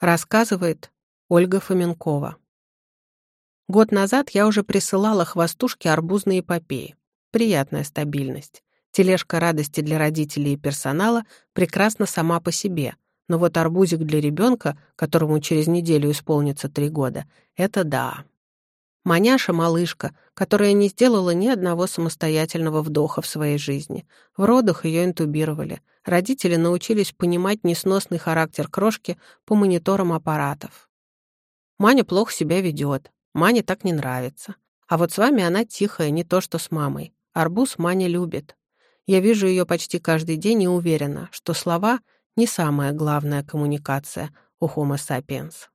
Рассказывает Ольга Фоменкова. Год назад я уже присылала хвостушке арбузные эпопеи. Приятная стабильность. Тележка радости для родителей и персонала прекрасна сама по себе. Но вот арбузик для ребенка, которому через неделю исполнится три года, это да. Маняша — малышка, которая не сделала ни одного самостоятельного вдоха в своей жизни. В родах ее интубировали. Родители научились понимать несносный характер крошки по мониторам аппаратов. Маня плохо себя ведет. Мане так не нравится. А вот с вами она тихая, не то что с мамой. Арбуз Маня любит. Я вижу ее почти каждый день и уверена, что слова — не самая главная коммуникация у Homo sapiens.